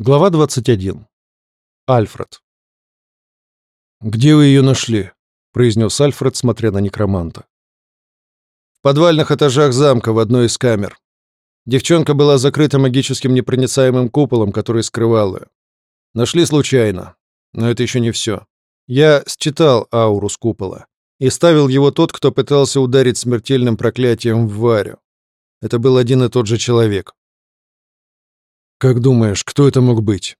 Глава 21. Альфред. «Где вы ее нашли?» — произнес Альфред, смотря на некроманта. «В подвальных этажах замка в одной из камер. Девчонка была закрыта магическим непроницаемым куполом, который скрывал ее. Нашли случайно. Но это еще не все. Я считал ауру с купола. И ставил его тот, кто пытался ударить смертельным проклятием в Варю. Это был один и тот же человек. «Как думаешь, кто это мог быть?»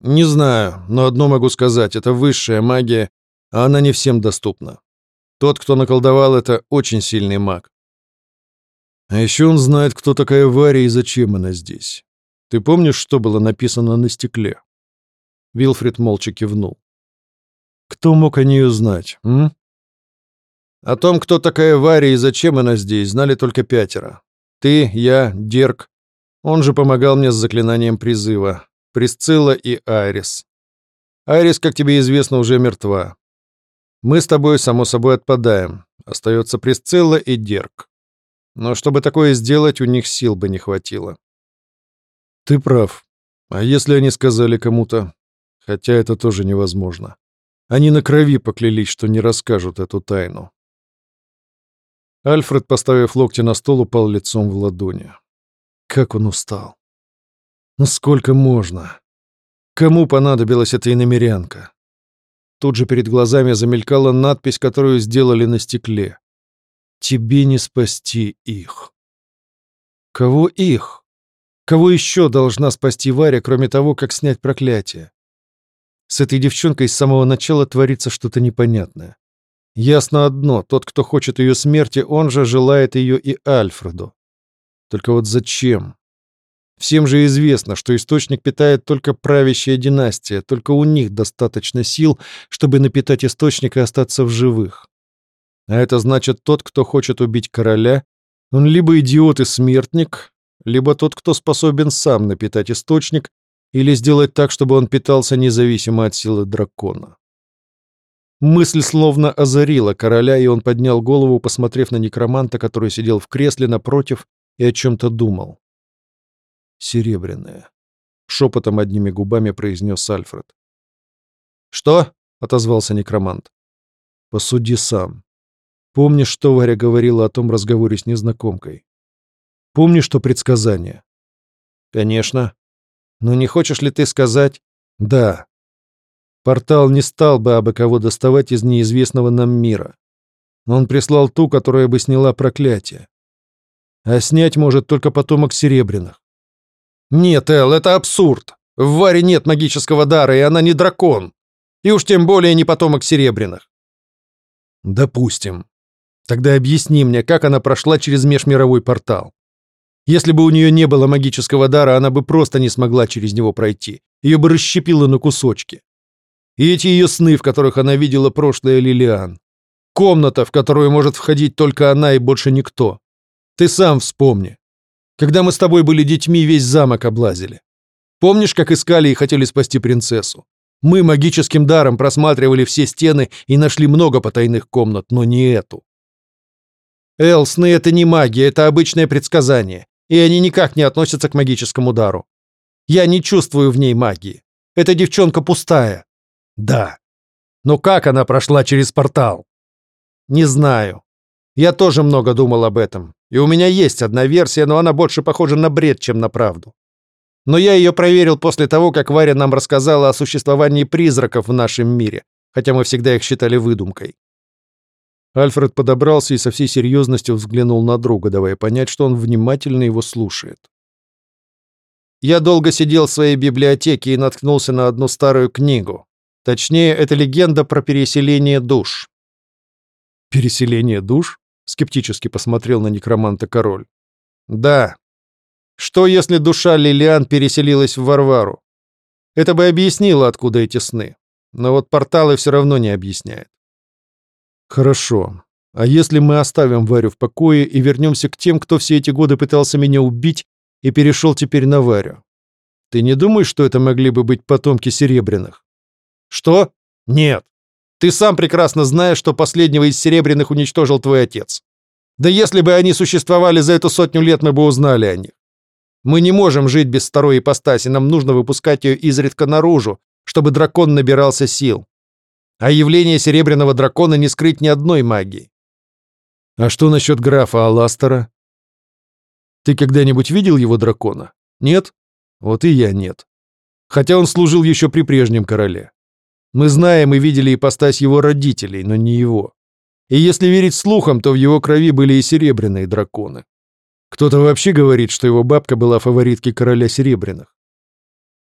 «Не знаю, но одно могу сказать. Это высшая магия, а она не всем доступна. Тот, кто наколдовал это, очень сильный маг. А еще он знает, кто такая Варя и зачем она здесь. Ты помнишь, что было написано на стекле?» Вилфрид молча кивнул. «Кто мог о ней узнать, м? О том, кто такая Варя и зачем она здесь, знали только пятеро. Ты, я, Дерг, он же помогал мне с заклинанием призыва. Присцилла и Айрис. Айрис, как тебе известно, уже мертва. Мы с тобой, само собой, отпадаем. Остается Присцилла и Дерк. Но чтобы такое сделать, у них сил бы не хватило. Ты прав. А если они сказали кому-то? Хотя это тоже невозможно. Они на крови поклялись, что не расскажут эту тайну. Альфред, поставив локти на стол, упал лицом в ладони. Как он устал. Ну сколько можно? Кому понадобилась эта иномерянка? Тут же перед глазами замелькала надпись, которую сделали на стекле. «Тебе не спасти их». Кого их? Кого еще должна спасти Варя, кроме того, как снять проклятие? С этой девчонкой с самого начала творится что-то непонятное. Ясно одно, тот, кто хочет ее смерти, он же желает ее и Альфреду. Только вот зачем? Всем же известно, что источник питает только правящая династия, только у них достаточно сил, чтобы напитать источник и остаться в живых. А это значит, тот, кто хочет убить короля, он либо идиот и смертник, либо тот, кто способен сам напитать источник или сделать так, чтобы он питался независимо от силы дракона. Мысль словно озарила короля, и он поднял голову, посмотрев на некроманта, который сидел в кресле напротив и о чем-то думал. «Серебряная», — шепотом одними губами произнес Альфред. «Что?» — отозвался некромант. «Посуди сам. Помнишь, что Варя говорила о том разговоре с незнакомкой? Помнишь, что предсказание?» «Конечно. Но не хочешь ли ты сказать...» «Да. Портал не стал бы абы кого доставать из неизвестного нам мира. Он прислал ту, которая бы сняла проклятие а снять может только потомок Серебряных. «Нет, Эл, это абсурд! В Варе нет магического дара, и она не дракон! И уж тем более не потомок Серебряных!» «Допустим. Тогда объясни мне, как она прошла через межмировой портал. Если бы у нее не было магического дара, она бы просто не смогла через него пройти. Ее бы расщепило на кусочки. И эти ее сны, в которых она видела прошлое Лилиан. Комната, в которую может входить только она и больше никто. Ты сам вспомни. Когда мы с тобой были детьми, весь замок облазили. Помнишь, как искали и хотели спасти принцессу? Мы магическим даром просматривали все стены и нашли много потайных комнат, но не эту. Элсны — это не магия, это обычное предсказание, и они никак не относятся к магическому дару. Я не чувствую в ней магии. Эта девчонка пустая. Да. Но как она прошла через портал? Не знаю. Я тоже много думал об этом. И у меня есть одна версия, но она больше похожа на бред, чем на правду. Но я ее проверил после того, как Варя нам рассказала о существовании призраков в нашем мире, хотя мы всегда их считали выдумкой. Альфред подобрался и со всей серьезностью взглянул на друга, давая понять, что он внимательно его слушает. Я долго сидел в своей библиотеке и наткнулся на одну старую книгу. Точнее, это легенда про переселение душ. Переселение душ? скептически посмотрел на некроманта король. Да. Что, если душа Лилиан переселилась в Варвару? Это бы объяснило, откуда эти сны. Но вот порталы все равно не объясняет. Хорошо. А если мы оставим Варю в покое и вернемся к тем, кто все эти годы пытался меня убить и перешел теперь на Варю? Ты не думаешь, что это могли бы быть потомки Серебряных? Что? Нет. Ты сам прекрасно знаешь, что последнего из серебряных уничтожил твой отец. Да если бы они существовали за эту сотню лет, мы бы узнали о них. Мы не можем жить без второй ипостаси, нам нужно выпускать ее изредка наружу, чтобы дракон набирался сил. А явление серебряного дракона не скрыть ни одной магии. А что насчет графа Аластера? Ты когда-нибудь видел его дракона? Нет? Вот и я нет. Хотя он служил еще при прежнем короле. Мы знаем и видели ипостась его родителей, но не его. И если верить слухам, то в его крови были и серебряные драконы. Кто-то вообще говорит, что его бабка была фавориткой короля серебряных.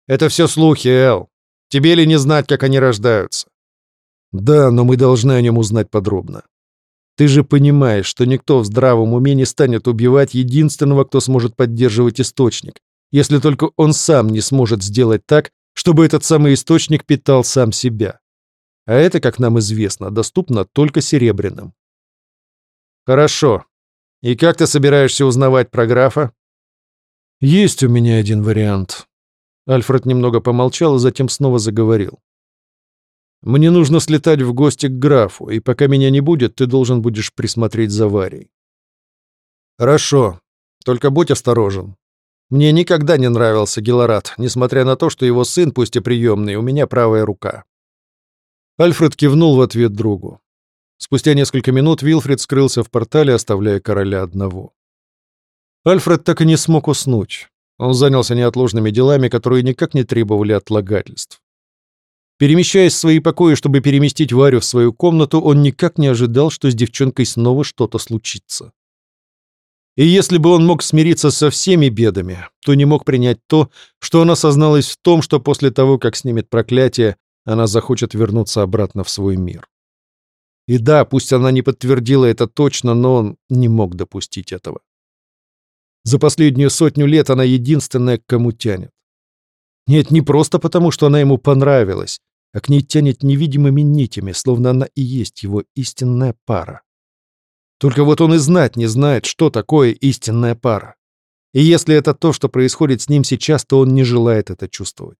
Это все слухи, Эл. Тебе ли не знать, как они рождаются? Да, но мы должны о нем узнать подробно. Ты же понимаешь, что никто в здравом уме не станет убивать единственного, кто сможет поддерживать источник, если только он сам не сможет сделать так, чтобы этот самый источник питал сам себя. А это, как нам известно, доступно только серебряным. Хорошо. И как ты собираешься узнавать про графа? Есть у меня один вариант. Альфред немного помолчал и затем снова заговорил. Мне нужно слетать в гости к графу, и пока меня не будет, ты должен будешь присмотреть за Варей. Хорошо. Только будь осторожен. Мне никогда не нравился Гелорат, несмотря на то, что его сын, пусть и приемный, у меня правая рука. Альфред кивнул в ответ другу. Спустя несколько минут Вилфред скрылся в портале, оставляя короля одного. Альфред так и не смог уснуть. Он занялся неотложными делами, которые никак не требовали отлагательств. Перемещаясь в свои покои, чтобы переместить Варю в свою комнату, он никак не ожидал, что с девчонкой снова что-то случится. И если бы он мог смириться со всеми бедами, то не мог принять то, что она созналась в том, что после того, как снимет проклятие, она захочет вернуться обратно в свой мир. И да, пусть она не подтвердила это точно, но он не мог допустить этого. За последнюю сотню лет она единственная, к кому тянет. Нет, не просто потому, что она ему понравилась, а к ней тянет невидимыми нитями, словно она и есть его истинная пара. Только вот он и знать не знает, что такое истинная пара. И если это то, что происходит с ним сейчас, то он не желает это чувствовать.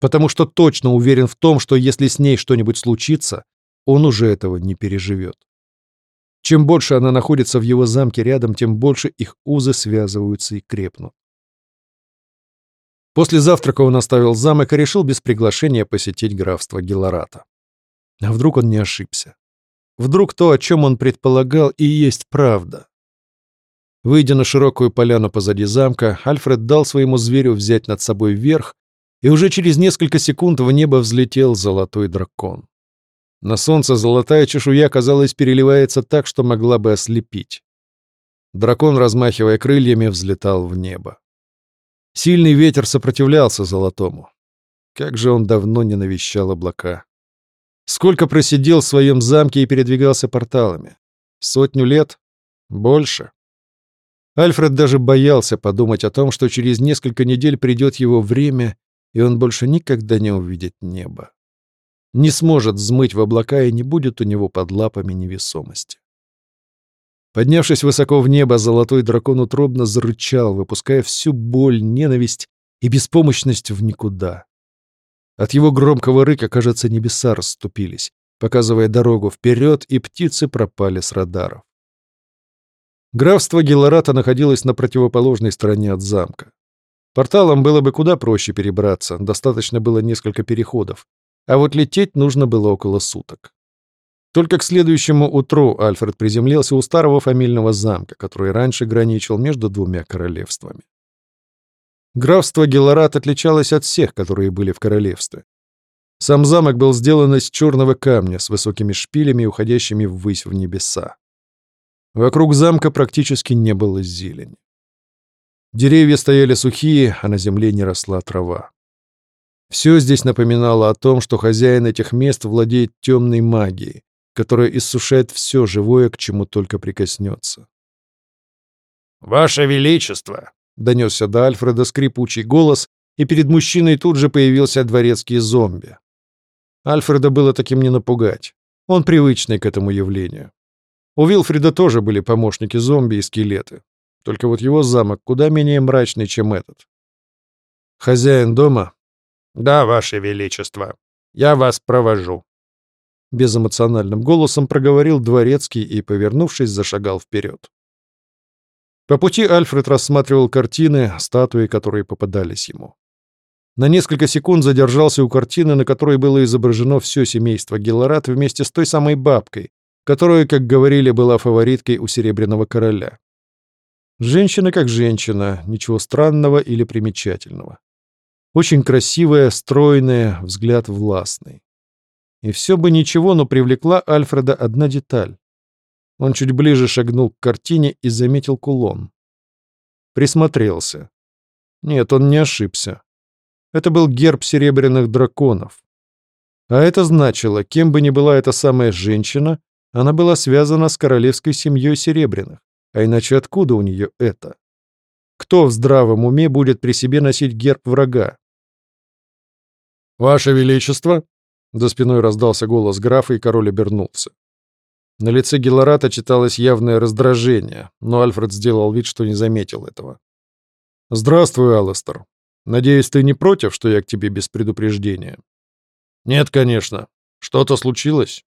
Потому что точно уверен в том, что если с ней что-нибудь случится, он уже этого не переживет. Чем больше она находится в его замке рядом, тем больше их узы связываются и крепнут. После завтрака он оставил замок и решил без приглашения посетить графство Гелората. А вдруг он не ошибся? Вдруг то, о чем он предполагал, и есть правда. Выйдя на широкую поляну позади замка, Альфред дал своему зверю взять над собой верх, и уже через несколько секунд в небо взлетел золотой дракон. На солнце золотая чешуя, казалось, переливается так, что могла бы ослепить. Дракон, размахивая крыльями, взлетал в небо. Сильный ветер сопротивлялся золотому. Как же он давно не навещал облака. Сколько просидел в своем замке и передвигался порталами? Сотню лет? Больше? Альфред даже боялся подумать о том, что через несколько недель придет его время, и он больше никогда не увидит небо. Не сможет взмыть в облака, и не будет у него под лапами невесомости. Поднявшись высоко в небо, золотой дракон утробно зарычал, выпуская всю боль, ненависть и беспомощность в никуда. От его громкого рыка, кажется, небеса расступились, показывая дорогу вперед, и птицы пропали с радаров. Графство Гелората находилось на противоположной стороне от замка. Порталом было бы куда проще перебраться, достаточно было несколько переходов, а вот лететь нужно было около суток. Только к следующему утру Альфред приземлился у старого фамильного замка, который раньше граничил между двумя королевствами. Графство Гелорат отличалось от всех, которые были в королевстве. Сам замок был сделан из черного камня с высокими шпилями, уходящими ввысь в небеса. Вокруг замка практически не было зелени. Деревья стояли сухие, а на земле не росла трава. Все здесь напоминало о том, что хозяин этих мест владеет темной магией, которая иссушает все живое, к чему только прикоснется. «Ваше Величество!» — донесся до Альфреда скрипучий голос, и перед мужчиной тут же появился дворецкий зомби. Альфреда было таким не напугать. Он привычный к этому явлению. У Вилфрида тоже были помощники зомби и скелеты. Только вот его замок куда менее мрачный, чем этот. «Хозяин дома?» «Да, ваше величество. Я вас провожу», — безэмоциональным голосом проговорил дворецкий и, повернувшись, зашагал вперед. По пути Альфред рассматривал картины, статуи, которые попадались ему. На несколько секунд задержался у картины, на которой было изображено все семейство Геллорат вместе с той самой бабкой, которая, как говорили, была фавориткой у Серебряного Короля. Женщина как женщина, ничего странного или примечательного. Очень красивая, стройная, взгляд властный. И все бы ничего, но привлекла Альфреда одна деталь. Он чуть ближе шагнул к картине и заметил кулон. Присмотрелся. Нет, он не ошибся. Это был герб серебряных драконов. А это значило, кем бы ни была эта самая женщина, она была связана с королевской семьей серебряных. А иначе откуда у нее это? Кто в здравом уме будет при себе носить герб врага? «Ваше Величество!» — за спиной раздался голос графа, и король обернулся. На лице Гелората читалось явное раздражение, но Альфред сделал вид, что не заметил этого. «Здравствуй, Алластер. Надеюсь, ты не против, что я к тебе без предупреждения?» «Нет, конечно. Что-то случилось?»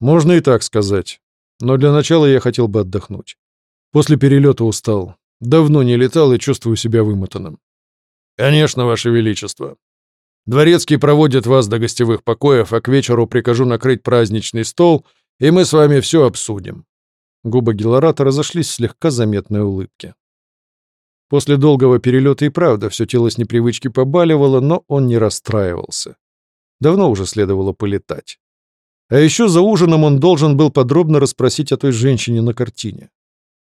«Можно и так сказать. Но для начала я хотел бы отдохнуть. После перелета устал. Давно не летал и чувствую себя вымотанным». «Конечно, Ваше Величество. Дворецкий проводит вас до гостевых покоев, а к вечеру прикажу накрыть праздничный стол — и мы с вами все обсудим». Губы Гелората разошлись в слегка заметной улыбке. После долгого перелета и правда все тело с непривычки побаливало, но он не расстраивался. Давно уже следовало полетать. А еще за ужином он должен был подробно расспросить о той женщине на картине.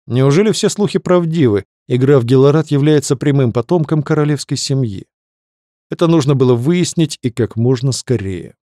Неужели все слухи правдивы, и граф Гелорат является прямым потомком королевской семьи? Это нужно было выяснить и как можно скорее.